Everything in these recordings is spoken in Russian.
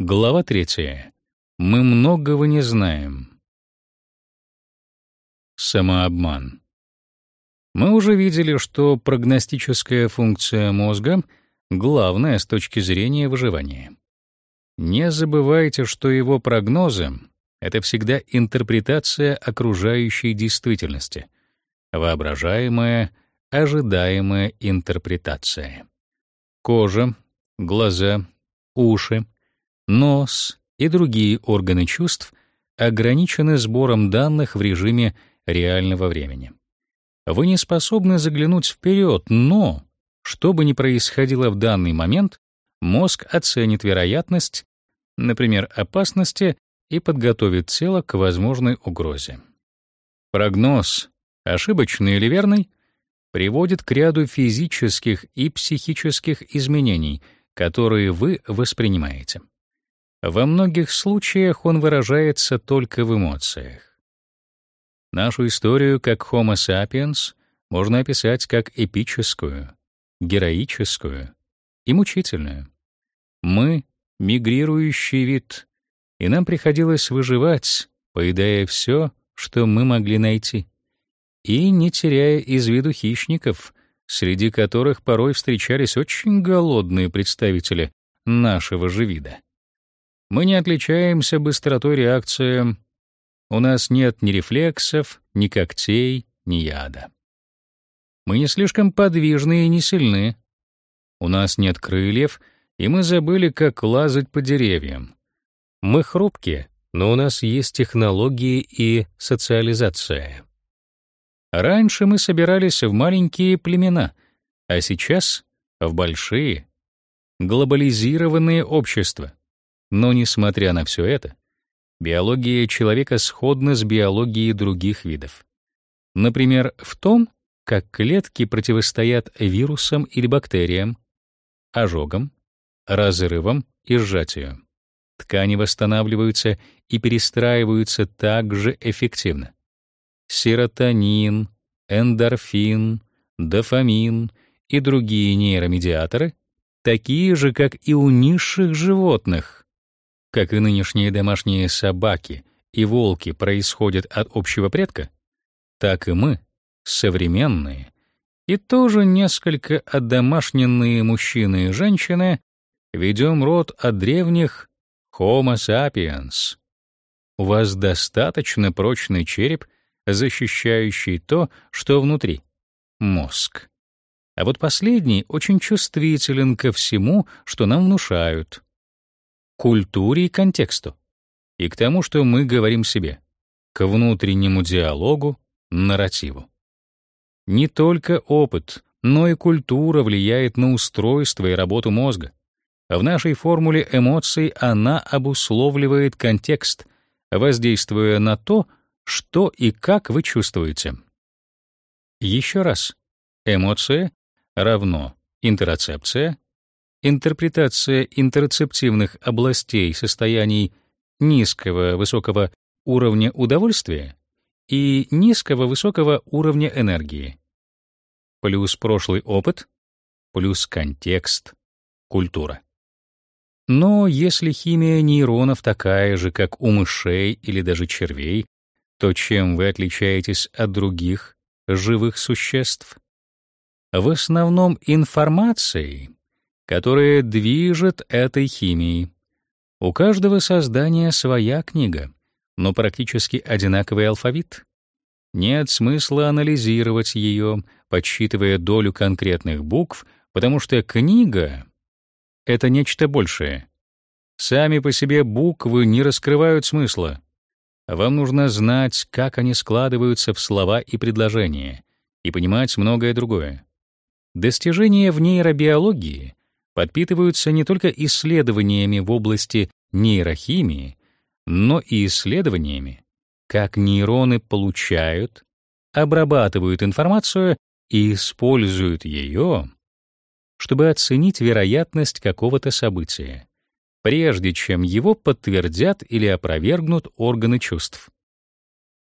Глава третья. Мы многого не знаем. Самообман. Мы уже видели, что прогностическая функция мозга главная с точки зрения выживания. Не забывайте, что его прогнозы — это всегда интерпретация окружающей действительности, воображаемая, ожидаемая интерпретация. Кожа, глаза, уши, нос и другие органы чувств ограничены сбором данных в режиме реального времени. Вы не способны заглянуть вперед, но, что бы ни происходило в данный момент, мозг оценит вероятность, например, опасности, и подготовит тело к возможной угрозе. Прогноз, ошибочный или верный, приводит к ряду физических и психических изменений, которые вы воспринимаете. Во многих случаях он выражается только в эмоциях. Нашу историю как Homo sapiens можно описать как эпическую, героическую и мучительную. Мы — мигрирующий вид, и нам приходилось выживать, поедая все, что мы могли найти, и не теряя из виду хищников, среди которых порой встречались очень голодные представители нашего же вида. Мы не отличаемся быстротой реакции. У нас нет ни рефлексов, ни когтей, ни яда. Мы не слишком подвижны и не сильны. У нас нет крыльев, и мы забыли, как лазать по деревьям. Мы хрупкие, но у нас есть технологии и социализация. Раньше мы собирались в маленькие племена, а сейчас — в большие, глобализированные общества. Но несмотря на все это, биология человека сходна с биологией других видов. Например, в том, как клетки противостоят вирусам или бактериям, ожогам, разрывам и сжатию. Ткани восстанавливаются и перестраиваются так же эффективно. Серотонин, эндорфин, дофамин и другие нейромедиаторы такие же, как и у низших животных, как и нынешние домашние собаки и волки происходят от общего предка, так и мы, современные, и тоже несколько одомашненные мужчины и женщины, ведем род от древних Homo sapiens. У вас достаточно прочный череп, защищающий то, что внутри — мозг. А вот последний очень чувствителен ко всему, что нам внушают культуре и контексту, и к тому, что мы говорим себе, к внутреннему диалогу, нарративу. Не только опыт, но и культура влияет на устройство и работу мозга. В нашей формуле эмоций она обусловливает контекст, воздействуя на то, что и как вы чувствуете. Еще раз. Эмоция равно интерцепция интерпретация интерцептивных областей состояний низкого высокого уровня удовольствия и низкого высокого уровня энергии. Плюс прошлый опыт, плюс контекст, культура. Но если химия нейронов такая же, как у мышей или даже червей, то чем вы отличаетесь от других живых существ? В основном информацией, которые движет этой химией. У каждого создания своя книга, но практически одинаковый алфавит. Нет смысла анализировать ее, подсчитывая долю конкретных букв, потому что книга — это нечто большее. Сами по себе буквы не раскрывают смысла. Вам нужно знать, как они складываются в слова и предложения, и понимать многое другое. Достижения в нейробиологии подпитываются не только исследованиями в области нейрохимии, но и исследованиями, как нейроны получают, обрабатывают информацию и используют ее, чтобы оценить вероятность какого-то события, прежде чем его подтвердят или опровергнут органы чувств.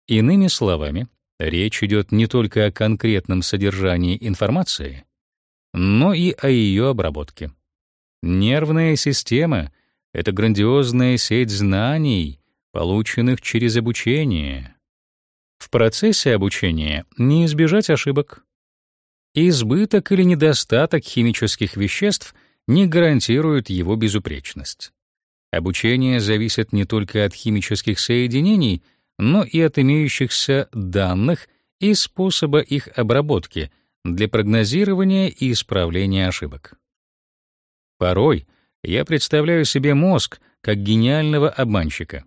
Иными словами, речь идет не только о конкретном содержании информации, но и о ее обработке. Нервная система это грандиозная сеть знаний, полученных через обучение. В процессе обучения не избежать ошибок. Избыток или недостаток химических веществ не гарантирует его безупречность. Обучение зависит не только от химических соединений, но и от имеющихся данных и способа их обработки для прогнозирования и исправления ошибок. Порой я представляю себе мозг как гениального обманщика.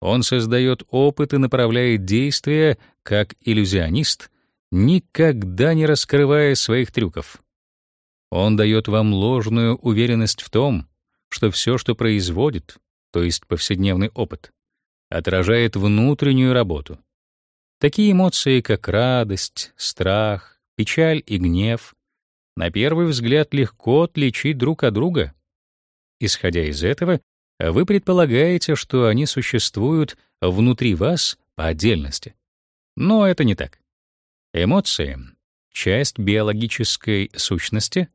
Он создает опыт и направляет действия как иллюзионист, никогда не раскрывая своих трюков. Он дает вам ложную уверенность в том, что все, что производит, то есть повседневный опыт, отражает внутреннюю работу. Такие эмоции, как радость, страх, печаль и гнев, на первый взгляд легко отличить друг от друга. Исходя из этого, вы предполагаете, что они существуют внутри вас по отдельности. Но это не так. Эмоции — часть биологической сущности,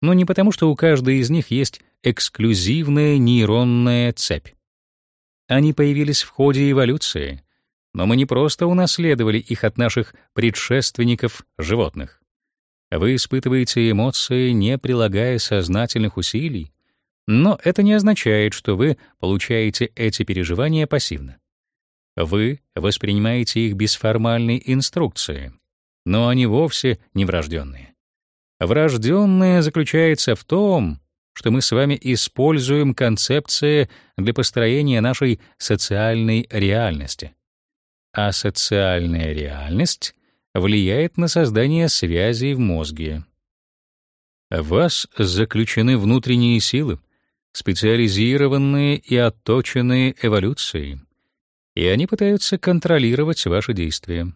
но не потому, что у каждой из них есть эксклюзивная нейронная цепь. Они появились в ходе эволюции, но мы не просто унаследовали их от наших предшественников животных. Вы испытываете эмоции, не прилагая сознательных усилий, но это не означает, что вы получаете эти переживания пассивно. Вы воспринимаете их без формальной инструкции, но они вовсе не врожденные. Врожденное заключается в том, что мы с вами используем концепции для построения нашей социальной реальности. А социальная реальность влияет на создание связей в мозге. В вас заключены внутренние силы, специализированные и отточенные эволюцией, и они пытаются контролировать ваши действия.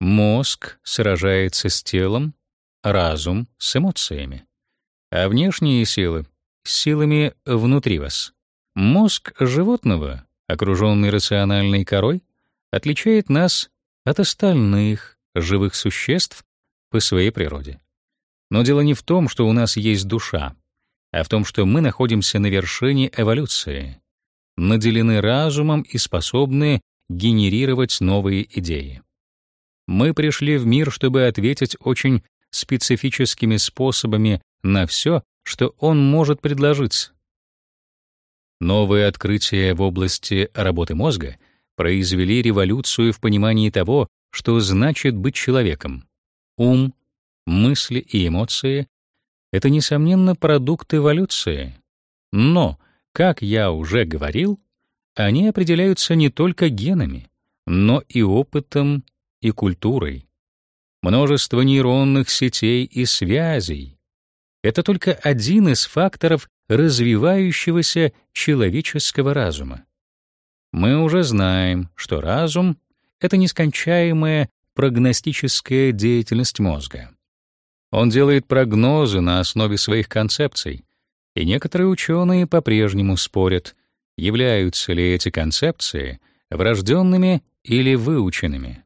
Мозг сражается с телом, разум — с эмоциями, а внешние силы — с силами внутри вас. Мозг животного, окруженный рациональной корой, отличает нас от остальных живых существ по своей природе. Но дело не в том, что у нас есть душа, а в том, что мы находимся на вершине эволюции, наделены разумом и способны генерировать новые идеи. Мы пришли в мир, чтобы ответить очень специфическими способами на все, что он может предложить. Новые открытия в области работы мозга произвели революцию в понимании того, что значит быть человеком. Ум, мысли и эмоции это, несомненно, продукт эволюции. Но, как я уже говорил, они определяются не только генами, но и опытом и культурой. Множество нейронных сетей и связей — это только один из факторов развивающегося человеческого разума. Мы уже знаем, что разум — это нескончаемая прогностическая деятельность мозга. Он делает прогнозы на основе своих концепций, и некоторые ученые по-прежнему спорят, являются ли эти концепции врожденными или выученными.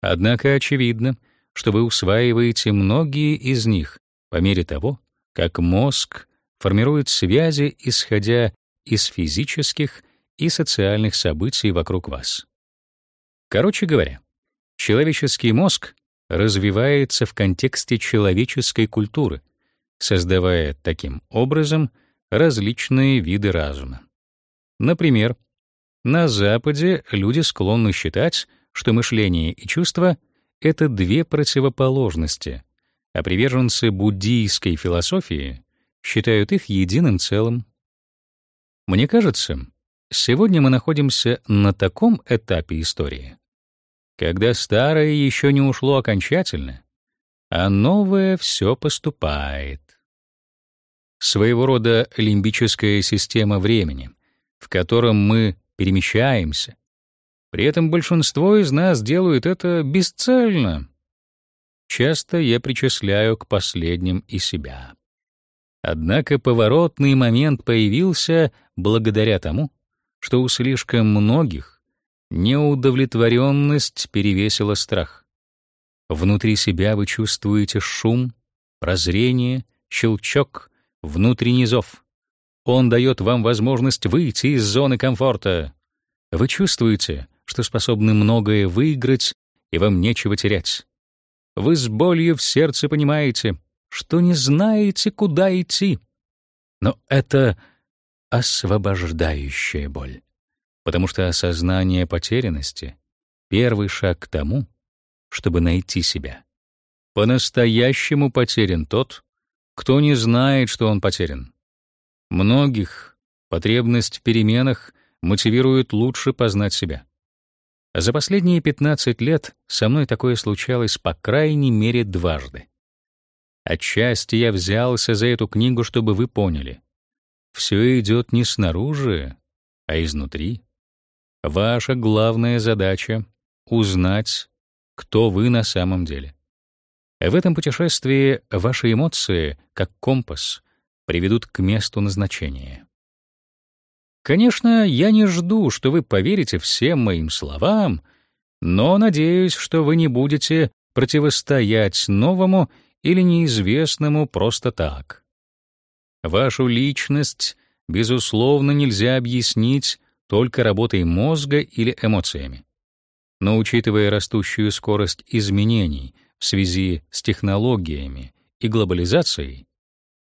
Однако очевидно, что вы усваиваете многие из них по мере того, как мозг формирует связи, исходя из физических и социальных событий вокруг вас. Короче говоря, человеческий мозг развивается в контексте человеческой культуры, создавая таким образом различные виды разума. Например, на Западе люди склонны считать, что мышление и чувства — это две противоположности, а приверженцы буддийской философии считают их единым целым. Мне кажется, сегодня мы находимся на таком этапе истории, когда старое еще не ушло окончательно, а новое все поступает. Своего рода лимбическая система времени, в котором мы перемещаемся. При этом большинство из нас делают это бесцельно. Часто я причисляю к последним и себя. Однако поворотный момент появился благодаря тому, что у слишком многих Неудовлетворенность перевесила страх. Внутри себя вы чувствуете шум, прозрение, щелчок, внутренний зов. Он дает вам возможность выйти из зоны комфорта. Вы чувствуете, что способны многое выиграть, и вам нечего терять. Вы с болью в сердце понимаете, что не знаете, куда идти. Но это освобождающая боль, потому что осознание потерянности — первый шаг к тому, чтобы найти себя. По-настоящему потерян тот, кто не знает, что он потерян. Многих потребность в переменах мотивирует лучше познать себя. За последние 15 лет со мной такое случалось по крайней мере дважды. Отчасти я взялся за эту книгу, чтобы вы поняли. Все идет не снаружи, а изнутри. Ваша главная задача — узнать, кто вы на самом деле. В этом путешествии ваши эмоции, как компас, приведут к месту назначения. Конечно, я не жду, что вы поверите всем моим словам, но надеюсь, что вы не будете противостоять новому или неизвестному просто так. Вашу личность, безусловно, нельзя объяснить только работой мозга или эмоциями. Но учитывая растущую скорость изменений в связи с технологиями и глобализацией,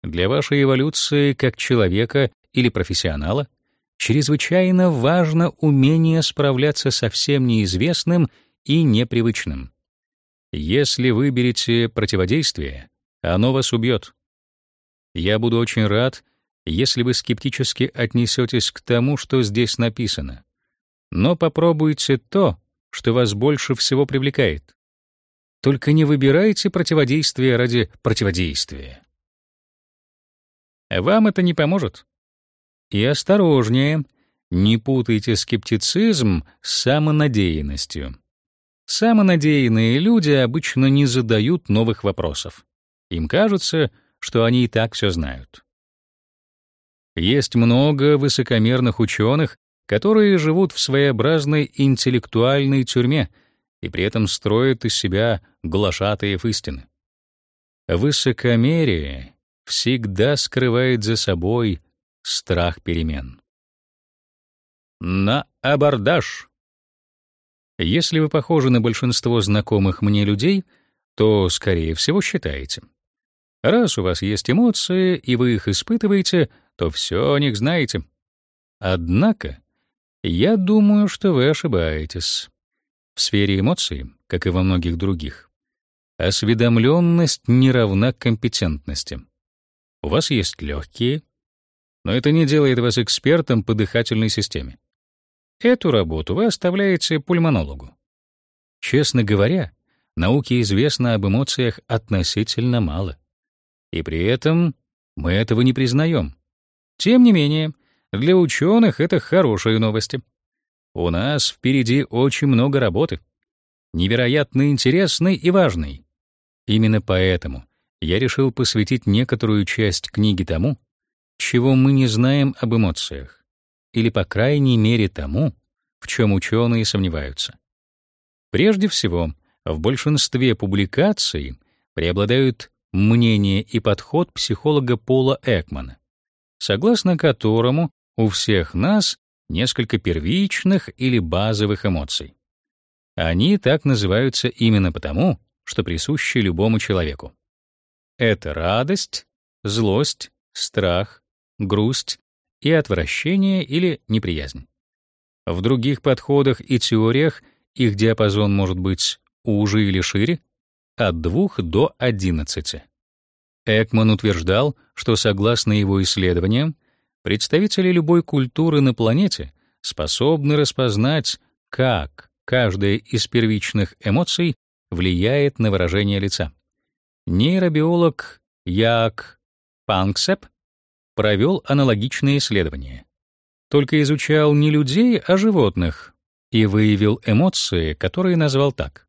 для вашей эволюции как человека или профессионала чрезвычайно важно умение справляться со всем неизвестным и непривычным. Если выберете противодействие, оно вас убьет. Я буду очень рад, если вы скептически отнесетесь к тому, что здесь написано. Но попробуйте то, что вас больше всего привлекает. Только не выбирайте противодействие ради противодействия. Вам это не поможет. И осторожнее, не путайте скептицизм с самонадеянностью. Самонадеянные люди обычно не задают новых вопросов. Им кажется, что они и так все знают. Есть много высокомерных ученых, которые живут в своеобразной интеллектуальной тюрьме и при этом строят из себя глашатаев истины. Высокомерие всегда скрывает за собой страх перемен. На абордаж. Если вы похожи на большинство знакомых мне людей, то, скорее всего, считаете. Раз у вас есть эмоции, и вы их испытываете, то все о них знаете. Однако, я думаю, что вы ошибаетесь. В сфере эмоций, как и во многих других, осведомленность не равна компетентности. У вас есть легкие, но это не делает вас экспертом по дыхательной системе. Эту работу вы оставляете пульмонологу. Честно говоря, науке известно об эмоциях относительно мало. И при этом мы этого не признаем. Тем не менее, для ученых это хорошие новости. У нас впереди очень много работы. Невероятно интересной и важной. Именно поэтому я решил посвятить некоторую часть книги тому, чего мы не знаем об эмоциях, или, по крайней мере, тому, в чем ученые сомневаются. Прежде всего, в большинстве публикаций преобладают мнение и подход психолога Пола Экмана, согласно которому у всех нас несколько первичных или базовых эмоций. Они так называются именно потому, что присущи любому человеку. Это радость, злость, страх, грусть и отвращение или неприязнь. В других подходах и теориях их диапазон может быть уже или шире, от 2 до 11. Экман утверждал, что согласно его исследованиям, представители любой культуры на планете способны распознать, как каждая из первичных эмоций влияет на выражение лица. Нейробиолог Як Панксеп провел аналогичные исследования. Только изучал не людей, а животных и выявил эмоции, которые назвал так: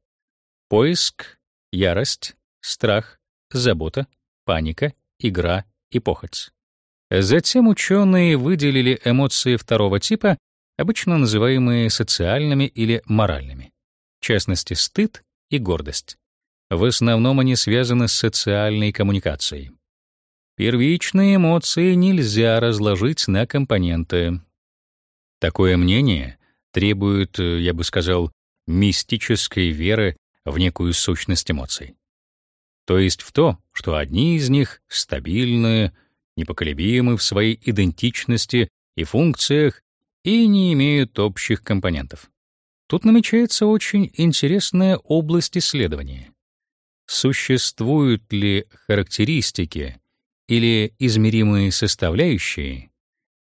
поиск, ярость, страх, забота, паника, игра и похоть. Затем ученые выделили эмоции второго типа, обычно называемые социальными или моральными, в частности, стыд и гордость. В основном они связаны с социальной коммуникацией. Первичные эмоции нельзя разложить на компоненты. Такое мнение требует, я бы сказал, мистической веры в некую сущность эмоций. То есть в то, что одни из них стабильны, непоколебимы в своей идентичности и функциях и не имеют общих компонентов. Тут намечается очень интересная область исследования. Существуют ли характеристики или измеримые составляющие,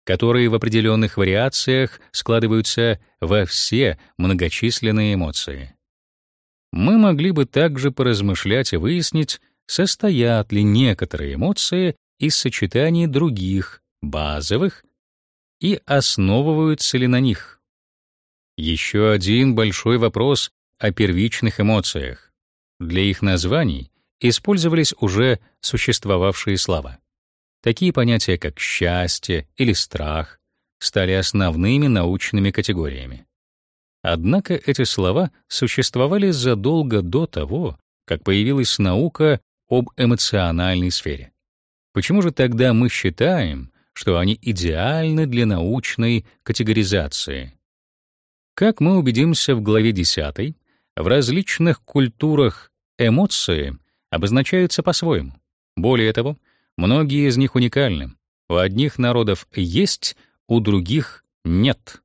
которые в определенных вариациях складываются во все многочисленные эмоции? Мы могли бы также поразмышлять и выяснить, состоят ли некоторые эмоции из сочетаний других, базовых, и основываются ли на них. Еще один большой вопрос о первичных эмоциях. Для их названий использовались уже существовавшие слова. Такие понятия, как счастье или страх, стали основными научными категориями. Однако эти слова существовали задолго до того, как появилась наука об эмоциональной сфере. Почему же тогда мы считаем, что они идеальны для научной категоризации? Как мы убедимся в главе 10, в различных культурах эмоции обозначаются по-своему. Более того, многие из них уникальны. У одних народов есть, у других нет.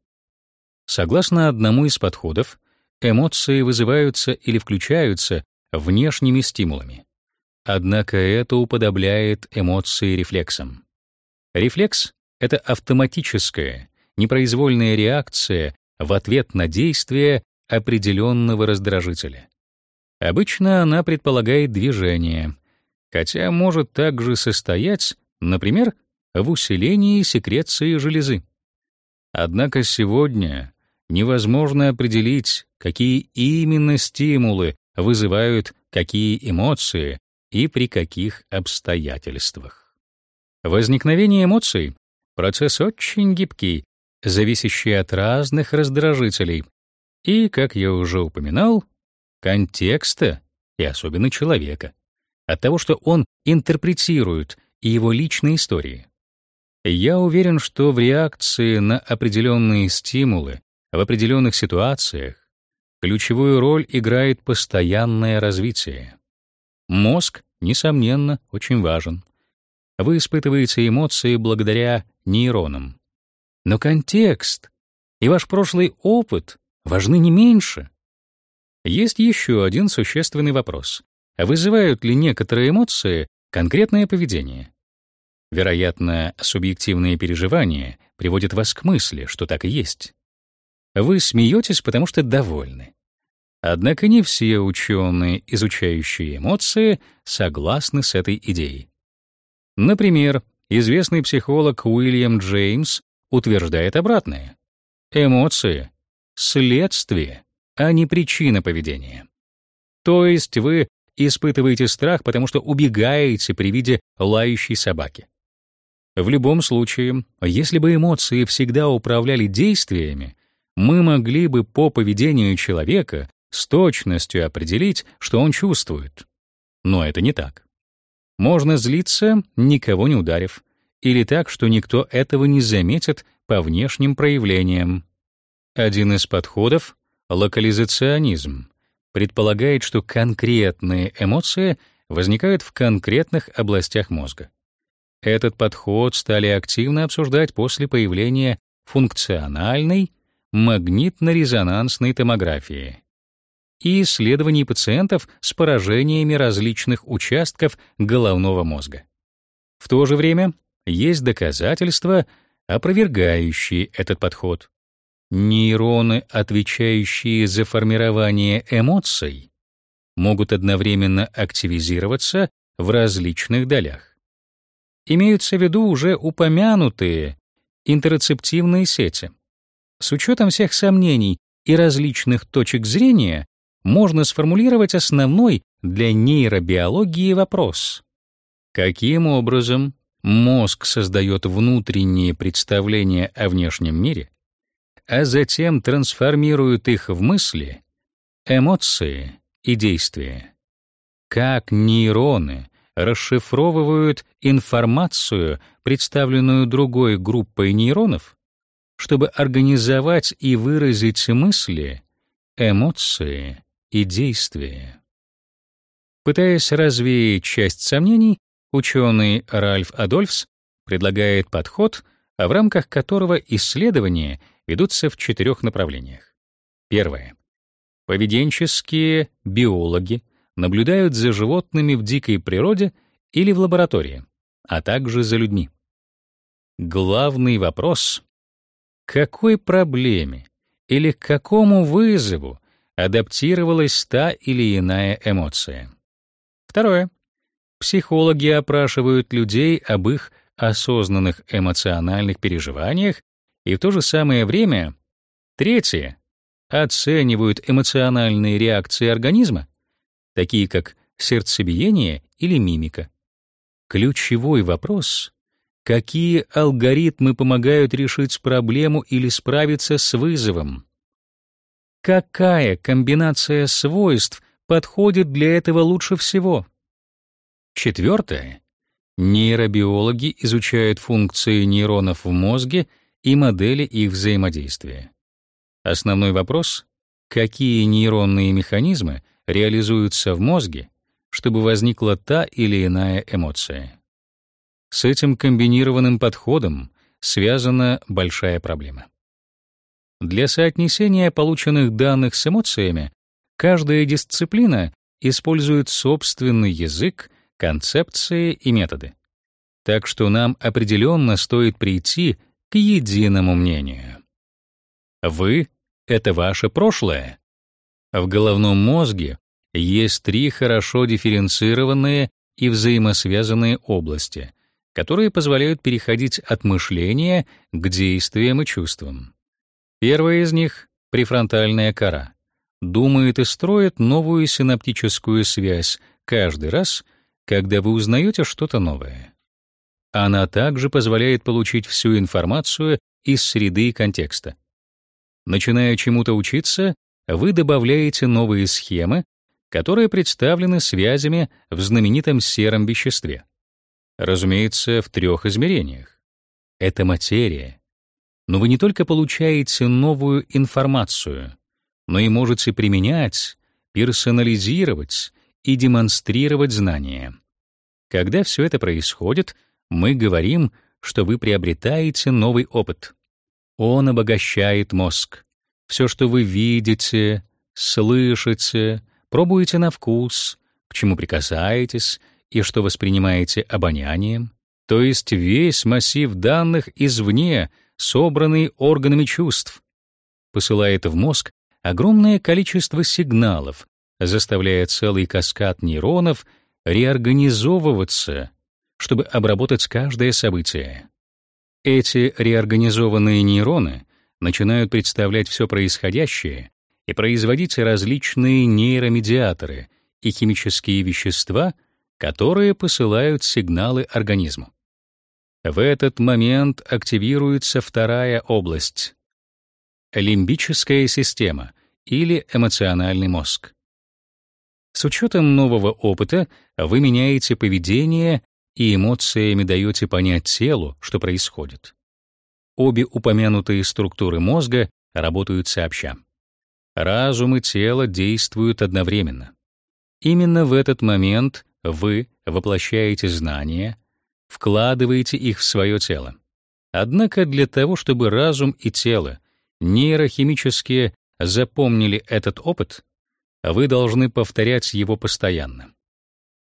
Согласно одному из подходов, эмоции вызываются или включаются внешними стимулами. Однако это уподобляет эмоции рефлексам. Рефлекс — это автоматическая, непроизвольная реакция в ответ на действие определенного раздражителя. Обычно она предполагает движение, хотя может также состоять, например, в усилении секреции железы. Однако сегодня невозможно определить, какие именно стимулы вызывают какие эмоции и при каких обстоятельствах. Возникновение эмоций — процесс очень гибкий, зависящий от разных раздражителей и, как я уже упоминал, контекста и особенно человека, от того, что он интерпретирует и его личные истории. Я уверен, что в реакции на определенные стимулы в определенных ситуациях ключевую роль играет постоянное развитие. Мозг, несомненно, очень важен. Вы испытываете эмоции благодаря нейронам. Но контекст и ваш прошлый опыт важны не меньше. Есть еще один существенный вопрос. Вызывают ли некоторые эмоции конкретное поведение? Вероятно, субъективные переживания приводят вас к мысли, что так и есть. Вы смеетесь, потому что довольны. Однако не все ученые, изучающие эмоции, согласны с этой идеей. Например, известный психолог Уильям Джеймс утверждает обратное. Эмоции — следствие, а не причина поведения. То есть вы испытываете страх, потому что убегаете при виде лающей собаки. В любом случае, если бы эмоции всегда управляли действиями, мы могли бы по поведению человека с точностью определить, что он чувствует. Но это не так. Можно злиться, никого не ударив, или так, что никто этого не заметит по внешним проявлениям. Один из подходов — локализационизм — предполагает, что конкретные эмоции возникают в конкретных областях мозга. Этот подход стали активно обсуждать после появления функциональной магнитно-резонансной томографии и исследований пациентов с поражениями различных участков головного мозга. В то же время есть доказательства, опровергающие этот подход. Нейроны, отвечающие за формирование эмоций, могут одновременно активизироваться в различных долях. Имеются в виду уже упомянутые интерцептивные сети. С учетом всех сомнений и различных точек зрения можно сформулировать основной для нейробиологии вопрос. Каким образом мозг создает внутренние представления о внешнем мире, а затем трансформирует их в мысли, эмоции и действия? Как нейроны расшифровывают информацию, представленную другой группой нейронов, чтобы организовать и выразить мысли, эмоции и действия. Пытаясь развеять часть сомнений, ученый Ральф Адольфс предлагает подход, в рамках которого исследования ведутся в четырех направлениях. Первое. Поведенческие биологи наблюдают за животными в дикой природе или в лаборатории, а также за людьми. Главный вопрос — какой проблеме или к какому вызову адаптировалась та или иная эмоция? Второе. Психологи опрашивают людей об их осознанных эмоциональных переживаниях и в то же самое время третье оценивают эмоциональные реакции организма, такие как сердцебиение или мимика. Ключевой вопрос — какие алгоритмы помогают решить проблему или справиться с вызовом? Какая комбинация свойств подходит для этого лучше всего? Четвертое. Нейробиологи изучают функции нейронов в мозге и модели их взаимодействия. Основной вопрос — какие нейронные механизмы реализуются в мозге, чтобы возникла та или иная эмоция. С этим комбинированным подходом связана большая проблема. Для соотнесения полученных данных с эмоциями каждая дисциплина использует собственный язык, концепции и методы. Так что нам определенно стоит прийти к единому мнению. Вы — это ваше прошлое. В головном мозге есть три хорошо дифференцированные и взаимосвязанные области, которые позволяют переходить от мышления к действиям и чувствам. Первая из них — префронтальная кора. Думает и строит новую синаптическую связь каждый раз, когда вы узнаете что-то новое. Она также позволяет получить всю информацию из среды и контекста. Начиная чему-то учиться, вы добавляете новые схемы, которые представлены связями в знаменитом сером веществе. Разумеется, в трех измерениях. Это материя. Но вы не только получаете новую информацию, но и можете применять, персонализировать и демонстрировать знания. Когда все это происходит, мы говорим, что вы приобретаете новый опыт. Он обогащает мозг. Все, что вы видите, слышите, пробуете на вкус, к чему прикасаетесь и что воспринимаете обонянием, то есть весь массив данных извне, собранный органами чувств, посылает в мозг огромное количество сигналов, заставляя целый каскад нейронов реорганизовываться, чтобы обработать каждое событие. Эти реорганизованные нейроны начинают представлять все происходящее и производить различные нейромедиаторы и химические вещества, которые посылают сигналы организму. В этот момент активируется вторая область — лимбическая система или эмоциональный мозг. С учетом нового опыта вы меняете поведение и эмоциями даете понять телу, что происходит. Обе упомянутые структуры мозга работают сообща. Разум и тело действуют одновременно. Именно в этот момент вы воплощаете знания, вкладываете их в свое тело. Однако для того, чтобы разум и тело нейрохимически запомнили этот опыт, вы должны повторять его постоянно.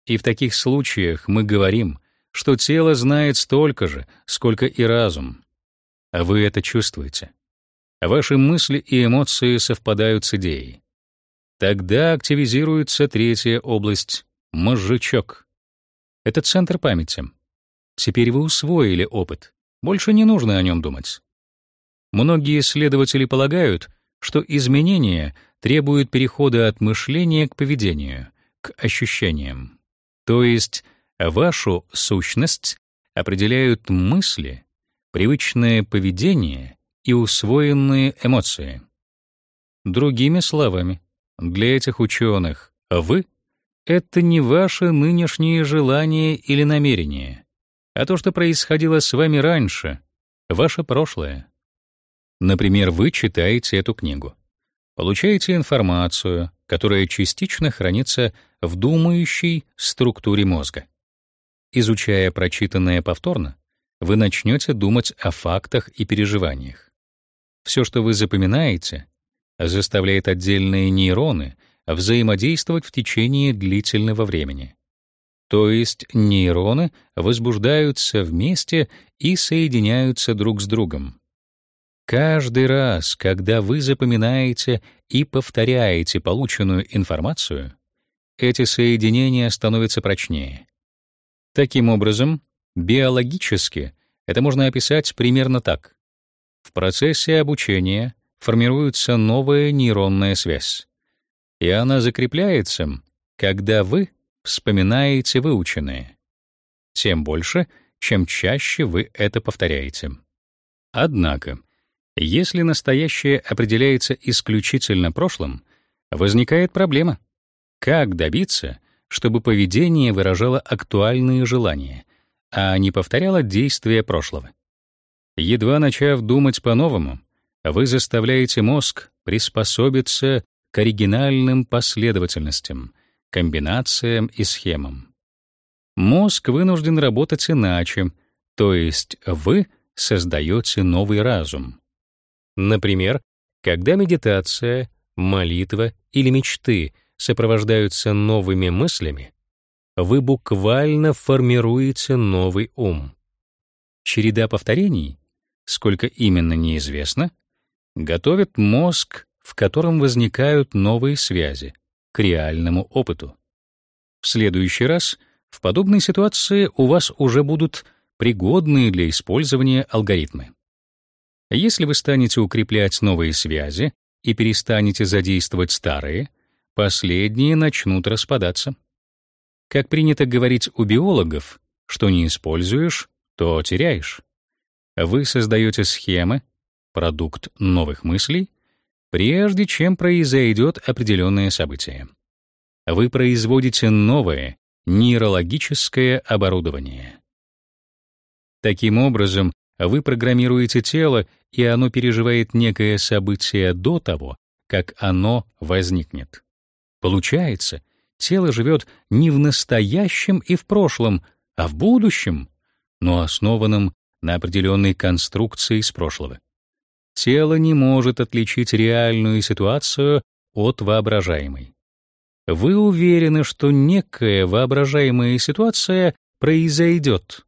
И в таких случаях мы говорим, что тело знает столько же, сколько и разум. Вы это чувствуете. Ваши мысли и эмоции совпадают с идеей. Тогда активизируется третья область — мозжечок. Это центр памяти. Теперь вы усвоили опыт. Больше не нужно о нем думать. Многие исследователи полагают, что изменения требуют перехода от мышления к поведению, к ощущениям. То есть вашу сущность определяют мысли, привычное поведение и усвоенные эмоции. Другими словами, для этих ученых вы это не ваши нынешние желания или намерения, а то, что происходило с вами раньше, ваше прошлое. Например, вы читаете эту книгу, получаете информацию, которая частично хранится в думающей структуре мозга. Изучая прочитанное повторно, вы начнете думать о фактах и переживаниях. Все, что вы запоминаете, заставляет отдельные нейроны взаимодействовать в течение длительного времени. То есть нейроны возбуждаются вместе и соединяются друг с другом. Каждый раз, когда вы запоминаете и повторяете полученную информацию, эти соединения становятся прочнее. Таким образом, биологически это можно описать примерно так. В процессе обучения формируется новая нейронная связь, и она закрепляется, когда вы вспоминаете выученное. Тем больше, чем чаще вы это повторяете. Однако, если настоящее определяется исключительно прошлым, возникает проблема. Как добиться, чтобы поведение выражало актуальные желания, а не повторяло действия прошлого? Едва начав думать по-новому, вы заставляете мозг приспособиться оригинальным последовательностям, комбинациям и схемам. Мозг вынужден работать иначе, то есть вы создаете новый разум. Например, когда медитация, молитва или мечты сопровождаются новыми мыслями, вы буквально формируете новый ум. Череда повторений, сколько именно неизвестно, готовит мозг, в котором возникают новые связи к реальному опыту. В следующий раз в подобной ситуации у вас уже будут пригодные для использования алгоритмы. Если вы станете укреплять новые связи и перестанете задействовать старые, последние начнут распадаться. Как принято говорить у биологов, что не используешь, то теряешь. Вы создаете схемы, продукт новых мыслей, прежде чем произойдет определенное событие. Вы производите новое нейрологическое оборудование. Таким образом, вы программируете тело, и оно переживает некое событие до того, как оно возникнет. Получается, тело живет не в настоящем и в прошлом, а в будущем, но основанном на определенной конструкции из прошлого. Тело не может отличить реальную ситуацию от воображаемой. Вы уверены, что некая воображаемая ситуация произойдет,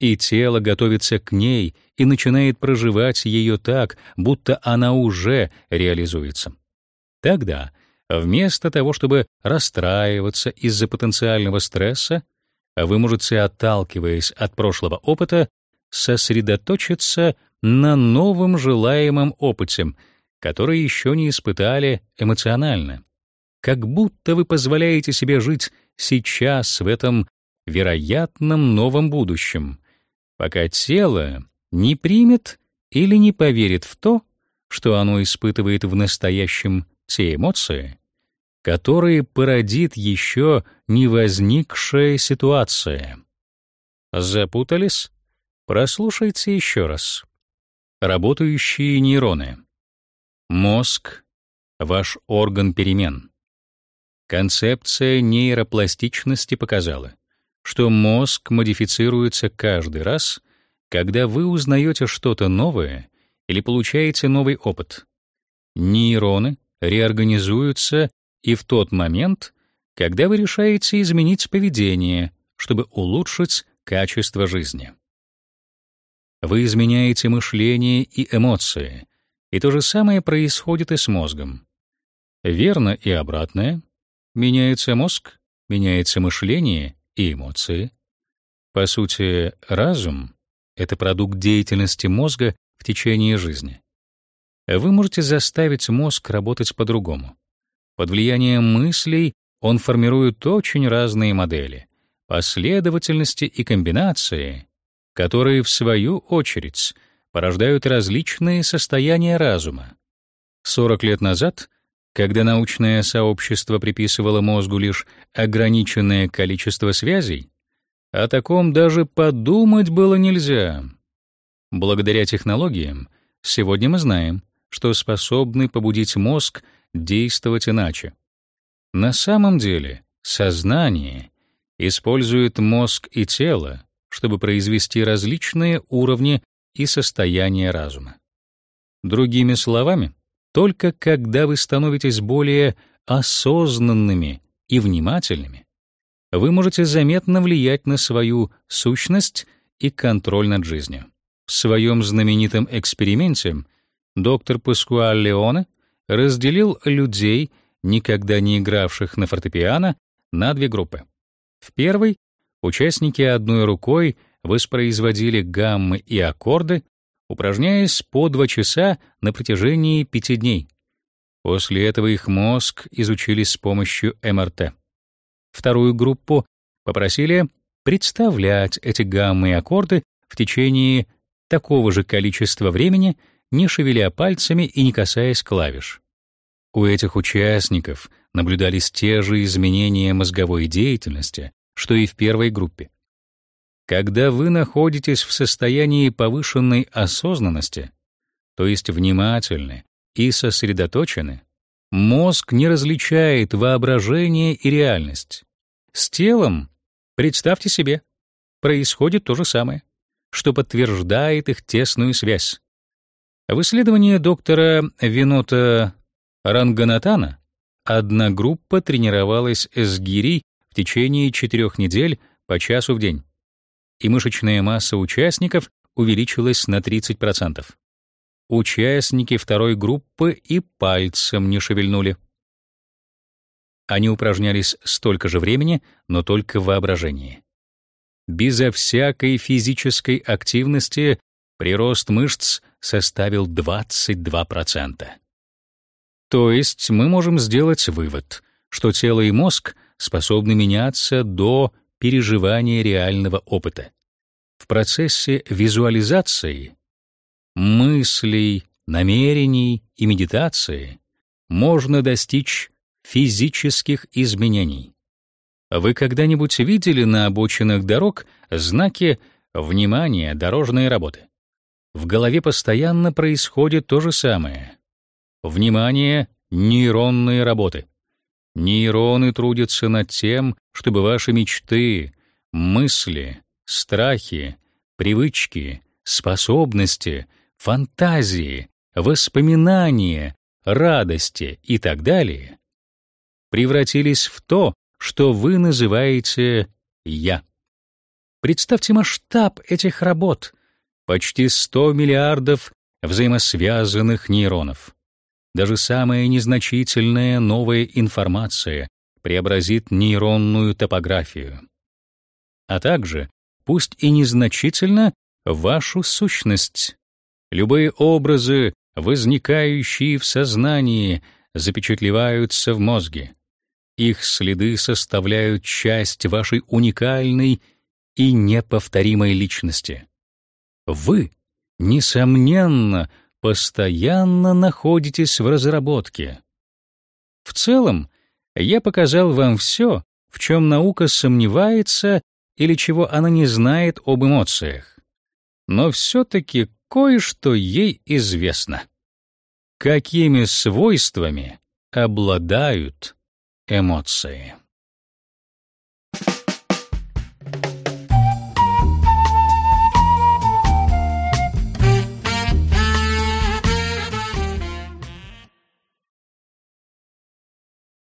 и тело готовится к ней и начинает проживать ее так, будто она уже реализуется. Тогда, вместо того, чтобы расстраиваться из-за потенциального стресса, вы можете, отталкиваясь от прошлого опыта, сосредоточиться на новом желаемом опыте, который еще не испытали эмоционально. Как будто вы позволяете себе жить сейчас в этом вероятном новом будущем, пока тело не примет или не поверит в то, что оно испытывает в настоящем те эмоции, которые породит еще не возникшая ситуация. Запутались? Прослушайте еще раз. Работающие нейроны. Мозг — ваш орган перемен. Концепция нейропластичности показала, что мозг модифицируется каждый раз, когда вы узнаете что-то новое или получаете новый опыт. Нейроны реорганизуются и в тот момент, когда вы решаете изменить поведение, чтобы улучшить качество жизни. Вы изменяете мышление и эмоции, и то же самое происходит и с мозгом. Верно и обратное. Меняется мозг, меняется мышление и эмоции. По сути, разум — это продукт деятельности мозга в течение жизни. Вы можете заставить мозг работать по-другому. Под влиянием мыслей он формирует очень разные модели, последовательности и комбинации, которые, в свою очередь, порождают различные состояния разума. 40 лет назад Когда научное сообщество приписывало мозгу лишь ограниченное количество связей, о таком даже подумать было нельзя. Благодаря технологиям сегодня мы знаем, что способны побудить мозг действовать иначе. На самом деле, сознание использует мозг и тело, чтобы произвести различные уровни и состояния разума. Другими словами, только когда вы становитесь более осознанными и внимательными, вы можете заметно влиять на свою сущность и контроль над жизнью. В своем знаменитом эксперименте доктор Паскуаль Леоне разделил людей, никогда не игравших на фортепиано, на две группы. В первой участники одной рукой воспроизводили гаммы и аккорды, упражняясь по два часа на протяжении пяти дней. После этого их мозг изучили с помощью МРТ. Вторую группу попросили представлять эти гаммы и аккорды в течение такого же количества времени, не шевеля пальцами и не касаясь клавиш. У этих участников наблюдались те же изменения мозговой деятельности, что и в первой группе. Когда вы находитесь в состоянии повышенной осознанности, то есть внимательны и сосредоточены, мозг не различает воображение и реальность. С телом, представьте себе, происходит то же самое, что подтверждает их тесную связь. В исследовании доктора Винота Ранганатана одна группа тренировалась с гирей в течение четырех недель по часу в день и мышечная масса участников увеличилась на 30%. Участники второй группы и пальцем не шевельнули. Они упражнялись столько же времени, но только в воображении. Безо всякой физической активности прирост мышц составил 22%. То есть мы можем сделать вывод, что тело и мозг способны меняться до переживания реального опыта. В процессе визуализации, мыслей, намерений и медитации можно достичь физических изменений. Вы когда-нибудь видели на обочинах дорог знаки «Внимание! Дорожные работы»? В голове постоянно происходит то же самое. Внимание! Нейронные работы. Нейроны трудятся над тем, чтобы ваши мечты, мысли, страхи, привычки, способности, фантазии, воспоминания, радости и так далее превратились в то, что вы называете «я». Представьте масштаб этих работ — почти 100 миллиардов взаимосвязанных нейронов. Даже самая незначительная новая информация преобразит нейронную топографию. А также, пусть и незначительно, вашу сущность. Любые образы, возникающие в сознании, запечатлеваются в мозге. Их следы составляют часть вашей уникальной и неповторимой личности. Вы, несомненно, постоянно находитесь в разработке. В целом, я показал вам все, в чем наука сомневается или чего она не знает об эмоциях. Но все-таки кое-что ей известно. Какими свойствами обладают эмоции?